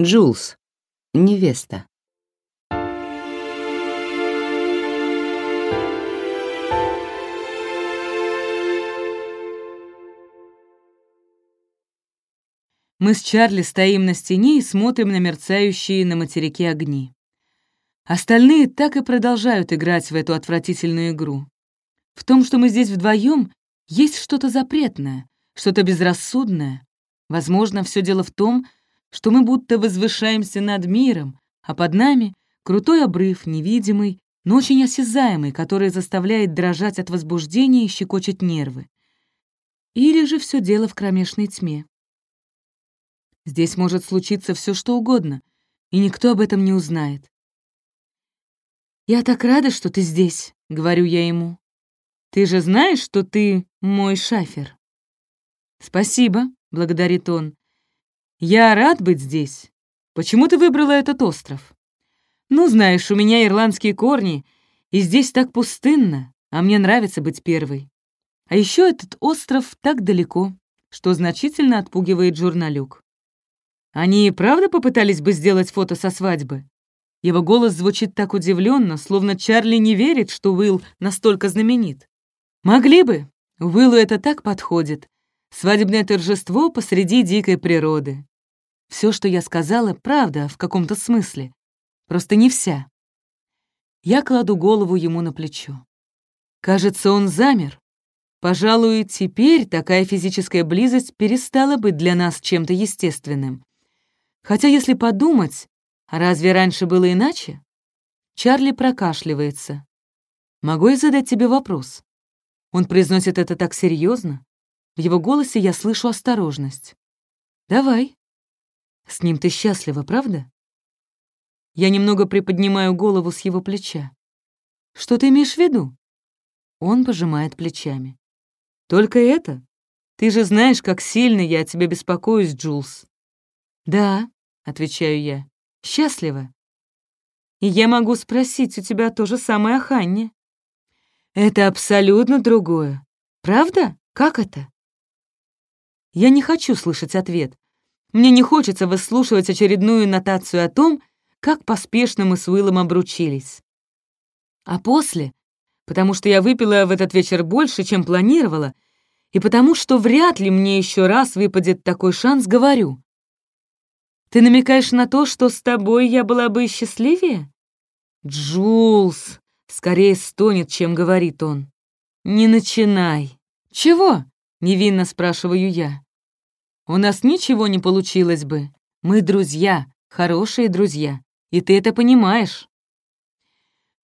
Джулс. Невеста. Мы с Чарли стоим на стене и смотрим на мерцающие на материке огни. Остальные так и продолжают играть в эту отвратительную игру. В том, что мы здесь вдвоем, есть что-то запретное, что-то безрассудное. Возможно, все дело в том, что мы будто возвышаемся над миром, а под нами крутой обрыв, невидимый, но очень осязаемый, который заставляет дрожать от возбуждения и щекочет нервы. Или же все дело в кромешной тьме. Здесь может случиться все, что угодно, и никто об этом не узнает. «Я так рада, что ты здесь», — говорю я ему. «Ты же знаешь, что ты мой шафер?» «Спасибо», — благодарит он. «Я рад быть здесь. Почему ты выбрала этот остров?» «Ну, знаешь, у меня ирландские корни, и здесь так пустынно, а мне нравится быть первой. А еще этот остров так далеко, что значительно отпугивает журналюк. Они и правда попытались бы сделать фото со свадьбы?» Его голос звучит так удивленно, словно Чарли не верит, что Уилл настолько знаменит. «Могли бы. Уиллу это так подходит. Свадебное торжество посреди дикой природы. Все, что я сказала, правда в каком-то смысле. Просто не вся. Я кладу голову ему на плечо. Кажется, он замер. Пожалуй, теперь такая физическая близость перестала быть для нас чем-то естественным. Хотя, если подумать, разве раньше было иначе? Чарли прокашливается. «Могу я задать тебе вопрос?» Он произносит это так серьезно. В его голосе я слышу осторожность. «Давай». «С ним ты счастлива, правда?» Я немного приподнимаю голову с его плеча. «Что ты имеешь в виду?» Он пожимает плечами. «Только это? Ты же знаешь, как сильно я о тебе беспокоюсь, Джулс». «Да», — отвечаю я, — «счастлива». «И я могу спросить у тебя то же самое о Ханне». «Это абсолютно другое. Правда? Как это?» Я не хочу слышать ответ. Мне не хочется выслушивать очередную нотацию о том, как поспешно мы с Уиллом обручились. А после, потому что я выпила в этот вечер больше, чем планировала, и потому что вряд ли мне еще раз выпадет такой шанс, говорю. Ты намекаешь на то, что с тобой я была бы счастливее? Джулс, скорее стонет, чем говорит он. Не начинай. Чего? Невинно спрашиваю я. У нас ничего не получилось бы. Мы друзья, хорошие друзья, и ты это понимаешь.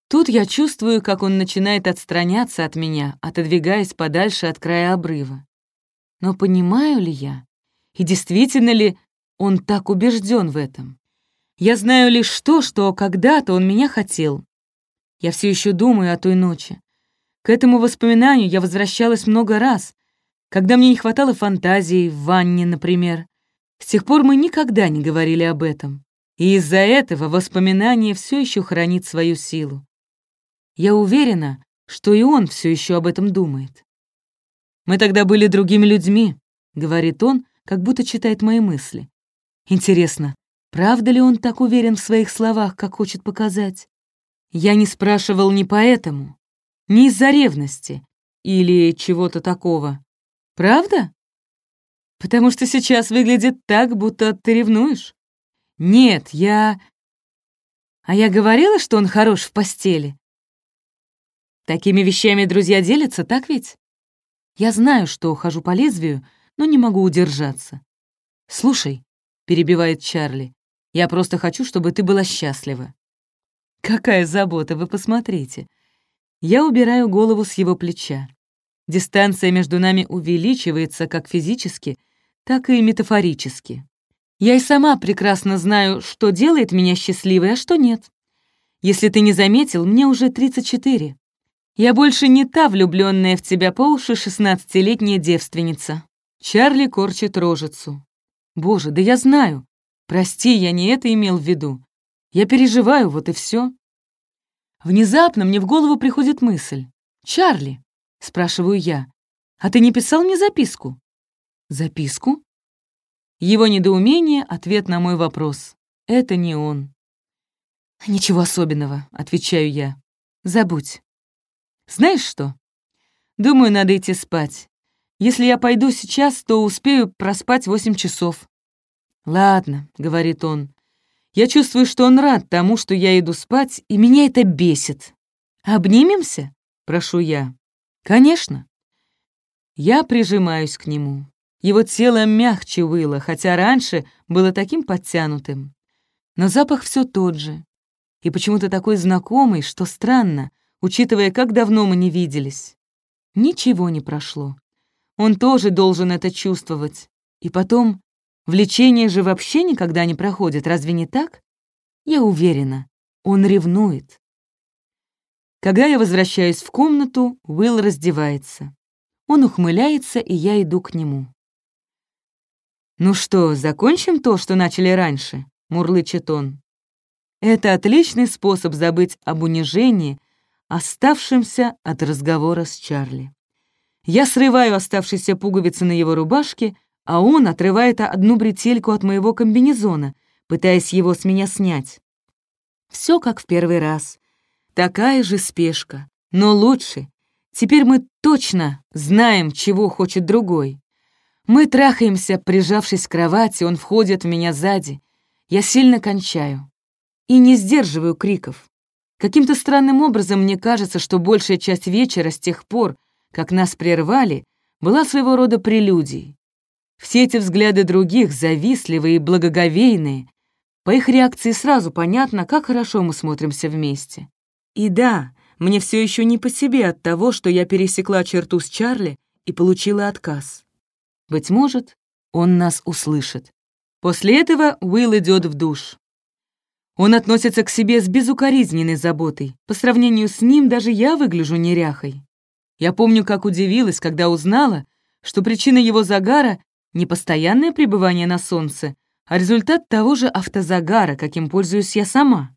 Тут я чувствую, как он начинает отстраняться от меня, отодвигаясь подальше от края обрыва. Но понимаю ли я? И действительно ли он так убежден в этом? Я знаю лишь то, что когда-то он меня хотел. Я все еще думаю о той ночи. К этому воспоминанию я возвращалась много раз, когда мне не хватало фантазии в ванне, например. С тех пор мы никогда не говорили об этом. И из-за этого воспоминание все еще хранит свою силу. Я уверена, что и он все еще об этом думает. «Мы тогда были другими людьми», — говорит он, как будто читает мои мысли. Интересно, правда ли он так уверен в своих словах, как хочет показать? Я не спрашивал не поэтому, не из-за ревности или чего-то такого. Правда? Потому что сейчас выглядит так, будто ты ревнуешь. Нет, я... А я говорила, что он хорош в постели. Такими вещами друзья делятся, так ведь? Я знаю, что хожу по лезвию, но не могу удержаться. «Слушай», — перебивает Чарли, — «я просто хочу, чтобы ты была счастлива». Какая забота, вы посмотрите. Я убираю голову с его плеча. Дистанция между нами увеличивается как физически, так и метафорически. Я и сама прекрасно знаю, что делает меня счастливой, а что нет. Если ты не заметил, мне уже 34. Я больше не та влюбленная в тебя по уши шестнадцатилетняя девственница. Чарли корчит рожицу. Боже, да я знаю. Прости, я не это имел в виду. Я переживаю, вот и все. Внезапно мне в голову приходит мысль. «Чарли, — спрашиваю я. «А ты не писал мне записку?» «Записку?» Его недоумение — ответ на мой вопрос. это не он. «Ничего особенного», — отвечаю я. «Забудь. Знаешь что? Думаю, надо идти спать. Если я пойду сейчас, то успею проспать восемь часов». «Ладно», — говорит он. «Я чувствую, что он рад тому, что я иду спать, и меня это бесит. Обнимемся?» — прошу я. «Конечно». Я прижимаюсь к нему. Его тело мягче выло, хотя раньше было таким подтянутым. Но запах все тот же. И почему-то такой знакомый, что странно, учитывая, как давно мы не виделись. Ничего не прошло. Он тоже должен это чувствовать. И потом, влечение же вообще никогда не проходит, разве не так? Я уверена, он ревнует. Когда я возвращаюсь в комнату, Уилл раздевается. Он ухмыляется, и я иду к нему. «Ну что, закончим то, что начали раньше?» — мурлычет он. Это отличный способ забыть об унижении, оставшемся от разговора с Чарли. Я срываю оставшиеся пуговицы на его рубашке, а он отрывает одну бретельку от моего комбинезона, пытаясь его с меня снять. Все как в первый раз. Такая же спешка, но лучше. Теперь мы точно знаем, чего хочет другой. Мы трахаемся, прижавшись к кровати, он входит в меня сзади. Я сильно кончаю. И не сдерживаю криков. Каким-то странным образом мне кажется, что большая часть вечера с тех пор, как нас прервали, была своего рода прелюдией. Все эти взгляды других, завистливые и благоговейные, по их реакции сразу понятно, как хорошо мы смотримся вместе. И да, мне все еще не по себе от того, что я пересекла черту с Чарли и получила отказ. Быть может, он нас услышит. После этого Уилл идет в душ. Он относится к себе с безукоризненной заботой. По сравнению с ним даже я выгляжу неряхой. Я помню, как удивилась, когда узнала, что причина его загара — не постоянное пребывание на солнце, а результат того же автозагара, каким пользуюсь я сама.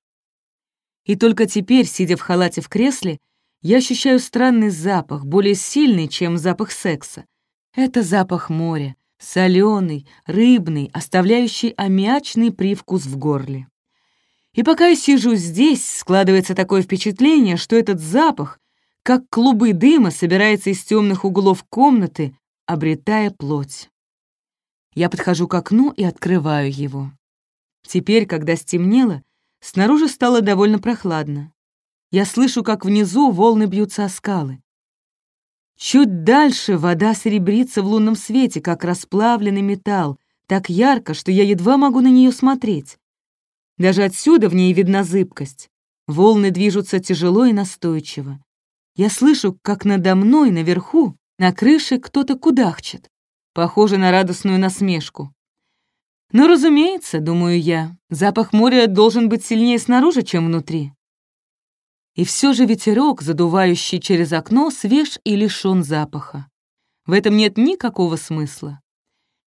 И только теперь, сидя в халате в кресле, я ощущаю странный запах, более сильный, чем запах секса. Это запах моря, соленый, рыбный, оставляющий аммиачный привкус в горле. И пока я сижу здесь, складывается такое впечатление, что этот запах как клубы дыма собирается из темных углов комнаты, обретая плоть. Я подхожу к окну и открываю его. Теперь, когда стемнело, снаружи стало довольно прохладно. Я слышу, как внизу волны бьются о скалы. Чуть дальше вода серебрится в лунном свете, как расплавленный металл, так ярко, что я едва могу на нее смотреть. Даже отсюда в ней видна зыбкость. Волны движутся тяжело и настойчиво. Я слышу, как надо мной наверху, на крыше, кто-то кудахчет. Похоже на радостную насмешку. Но, разумеется, думаю я, запах моря должен быть сильнее снаружи, чем внутри. И все же ветерок, задувающий через окно, свеж и лишён запаха. В этом нет никакого смысла.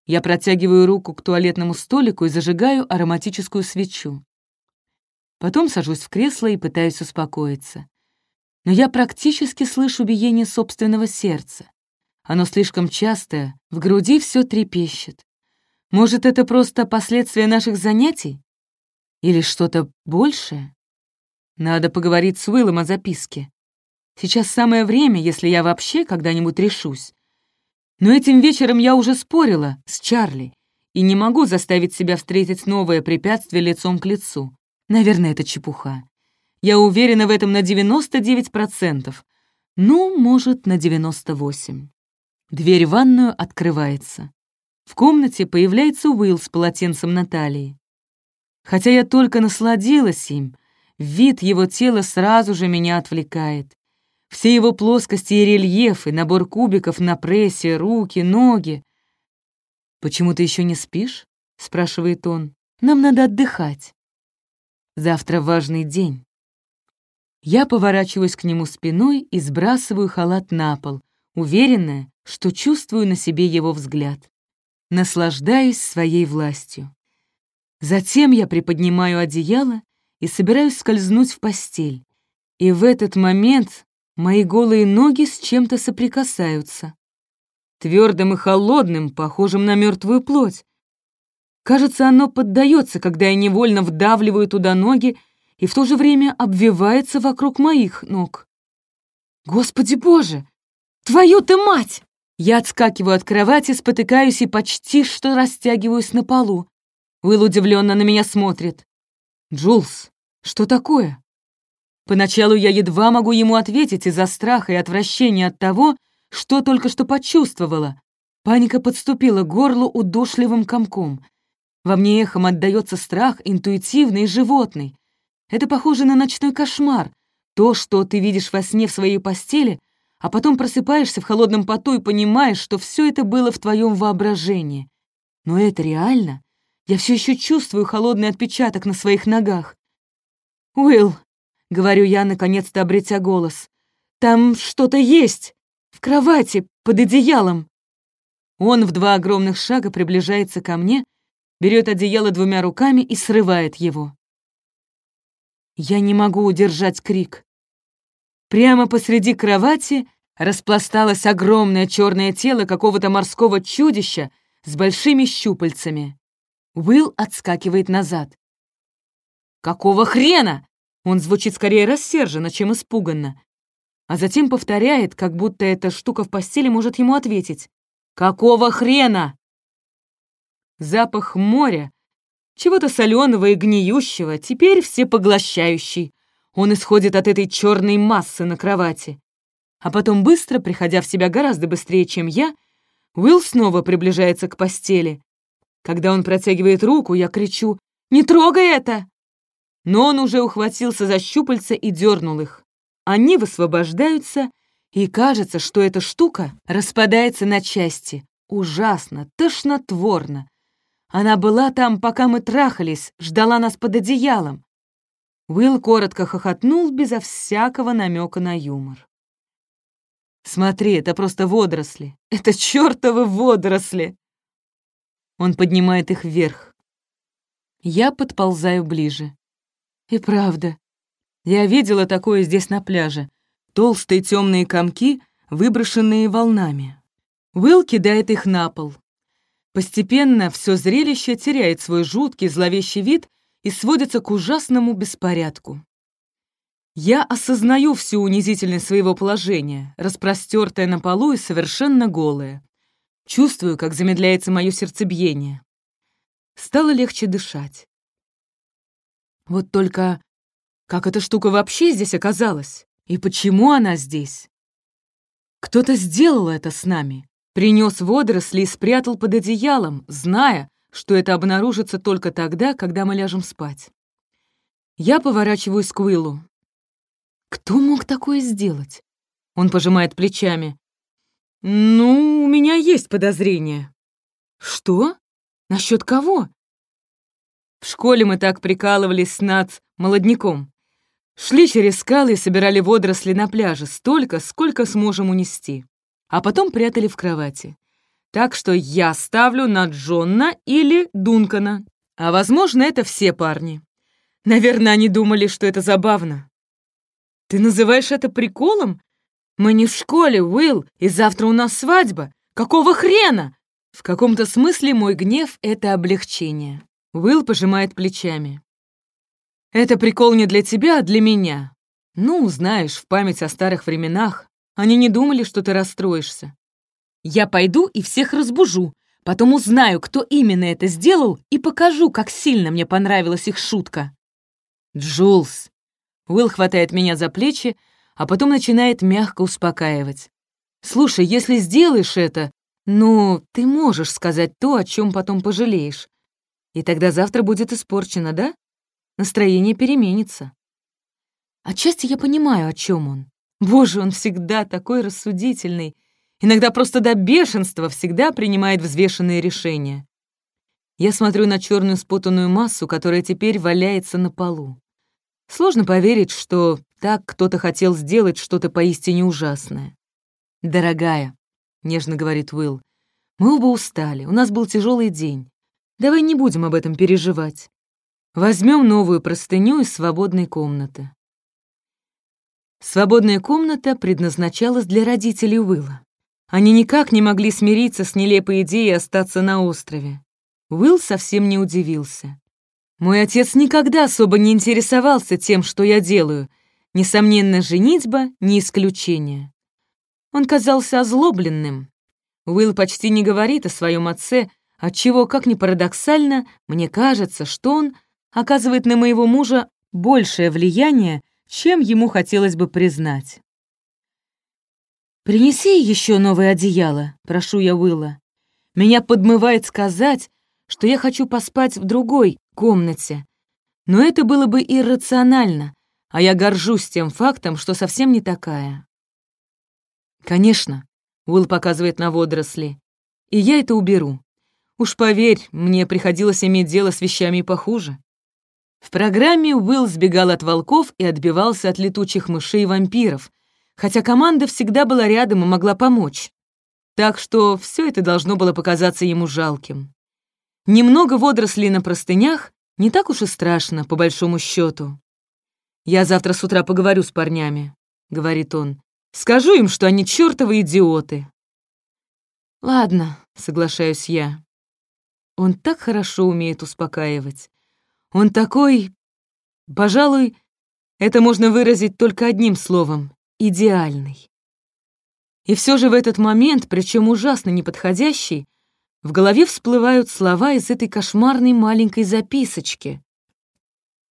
Я протягиваю руку к туалетному столику и зажигаю ароматическую свечу. Потом сажусь в кресло и пытаюсь успокоиться но я практически слышу биение собственного сердца. Оно слишком частое, в груди все трепещет. Может, это просто последствия наших занятий? Или что-то большее? Надо поговорить с Уиллом о записке. Сейчас самое время, если я вообще когда-нибудь решусь. Но этим вечером я уже спорила с Чарли и не могу заставить себя встретить новое препятствие лицом к лицу. Наверное, это чепуха. Я уверена в этом на 99%. Ну, может, на 98%. Дверь в ванную открывается. В комнате появляется Уилл с полотенцем на талии. Хотя я только насладилась им, вид его тела сразу же меня отвлекает. Все его плоскости и рельефы, набор кубиков на прессе, руки, ноги. «Почему ты еще не спишь?» — спрашивает он. «Нам надо отдыхать. Завтра важный день». Я поворачиваюсь к нему спиной и сбрасываю халат на пол, уверенная, что чувствую на себе его взгляд. Наслаждаюсь своей властью. Затем я приподнимаю одеяло и собираюсь скользнуть в постель. И в этот момент мои голые ноги с чем-то соприкасаются. Твердым и холодным, похожим на мертвую плоть. Кажется, оно поддается, когда я невольно вдавливаю туда ноги и в то же время обвивается вокруг моих ног. Господи боже! Твою ты мать! Я отскакиваю от кровати, спотыкаюсь и почти что растягиваюсь на полу. Уилл удивленно на меня смотрит. «Джулс, что такое?» Поначалу я едва могу ему ответить из-за страха и отвращения от того, что только что почувствовала. Паника подступила к горлу удушливым комком. Во мне эхом отдается страх, интуитивный и животный. Это похоже на ночной кошмар. То, что ты видишь во сне в своей постели, а потом просыпаешься в холодном поту и понимаешь, что все это было в твоем воображении. Но это реально. Я все еще чувствую холодный отпечаток на своих ногах. «Уилл», — говорю я, наконец-то обретя голос, — «там что-то есть. В кровати, под одеялом». Он в два огромных шага приближается ко мне, берет одеяло двумя руками и срывает его. Я не могу удержать крик. Прямо посреди кровати распласталось огромное черное тело какого-то морского чудища с большими щупальцами. Уилл отскакивает назад. «Какого хрена?» Он звучит скорее рассерженно, чем испуганно. А затем повторяет, как будто эта штука в постели может ему ответить. Какого хрена? Запах моря, чего-то соленого и гниющего, теперь всепоглощающий. Он исходит от этой черной массы на кровати. А потом быстро, приходя в себя гораздо быстрее, чем я, Уилл снова приближается к постели. Когда он протягивает руку, я кричу «Не трогай это!» Но он уже ухватился за щупальца и дернул их. Они высвобождаются, и кажется, что эта штука распадается на части. Ужасно, тошнотворно. Она была там, пока мы трахались, ждала нас под одеялом. Уилл коротко хохотнул безо всякого намека на юмор. «Смотри, это просто водоросли. Это чертовы водоросли!» Он поднимает их вверх. Я подползаю ближе. И правда, я видела такое здесь на пляже толстые темные комки, выброшенные волнами. Уилл кидает их на пол. Постепенно все зрелище теряет свой жуткий зловещий вид и сводится к ужасному беспорядку. Я осознаю всю унизительность своего положения, распростертая на полу и совершенно голая. Чувствую, как замедляется мое сердцебиение. Стало легче дышать. Вот только как эта штука вообще здесь оказалась? И почему она здесь? Кто-то сделал это с нами. Принес водоросли и спрятал под одеялом, зная, что это обнаружится только тогда, когда мы ляжем спать. Я поворачиваюсь к Уиллу. Кто мог такое сделать? Он пожимает плечами. Ну, у меня есть подозрение. Что? Насчет кого? В школе мы так прикалывались над молодняком. Шли через скалы и собирали водоросли на пляже столько, сколько сможем унести. А потом прятали в кровати. Так что я ставлю на Джонна или Дункана. А возможно, это все парни. Наверное, они думали, что это забавно. Ты называешь это приколом? Мы не в школе, Уилл, и завтра у нас свадьба. Какого хрена? В каком-то смысле мой гнев — это облегчение. Уилл пожимает плечами. Это прикол не для тебя, а для меня. Ну, знаешь, в память о старых временах. Они не думали, что ты расстроишься. Я пойду и всех разбужу, потом узнаю, кто именно это сделал, и покажу, как сильно мне понравилась их шутка. Джулс. Уилл хватает меня за плечи, а потом начинает мягко успокаивать. «Слушай, если сделаешь это, ну, ты можешь сказать то, о чем потом пожалеешь. И тогда завтра будет испорчено, да? настроение переменится. Отчасти я понимаю, о чем он. Боже, он всегда такой рассудительный. Иногда просто до бешенства всегда принимает взвешенные решения. Я смотрю на черную спутанную массу, которая теперь валяется на полу. Сложно поверить, что так кто-то хотел сделать что-то поистине ужасное. «Дорогая», — нежно говорит Уилл, — «мы оба устали, у нас был тяжелый день. Давай не будем об этом переживать. Возьмем новую простыню из свободной комнаты. Свободная комната предназначалась для родителей Уилла. Они никак не могли смириться с нелепой идеей остаться на острове. Уилл совсем не удивился. Мой отец никогда особо не интересовался тем, что я делаю. Несомненно, женитьба — не исключение. Он казался озлобленным. Уилл почти не говорит о своем отце, отчего, как ни парадоксально, мне кажется, что он оказывает на моего мужа большее влияние, чем ему хотелось бы признать. «Принеси еще новое одеяло», — прошу я Уилла. Меня подмывает сказать, что я хочу поспать в другой комнате. Но это было бы иррационально, а я горжусь тем фактом, что совсем не такая. «Конечно», — Уилл показывает на водоросли, — «и я это уберу. Уж поверь, мне приходилось иметь дело с вещами похуже». В программе Уилл сбегал от волков и отбивался от летучих мышей и вампиров, хотя команда всегда была рядом и могла помочь. Так что все это должно было показаться ему жалким. Немного водорослей на простынях не так уж и страшно, по большому счету. «Я завтра с утра поговорю с парнями», — говорит он. «Скажу им, что они чертовы идиоты». «Ладно», — соглашаюсь я. Он так хорошо умеет успокаивать. Он такой... Пожалуй, это можно выразить только одним словом идеальный. И все же в этот момент, причем ужасно неподходящий, в голове всплывают слова из этой кошмарной маленькой записочки.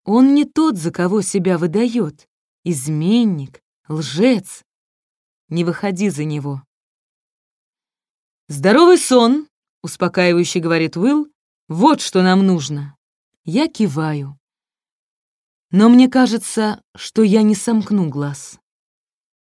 Он не тот, за кого себя выдает. Изменник, лжец. Не выходи за него. «Здоровый сон», — успокаивающе говорит Уилл, — «вот что нам нужно». Я киваю. Но мне кажется, что я не сомкну глаз.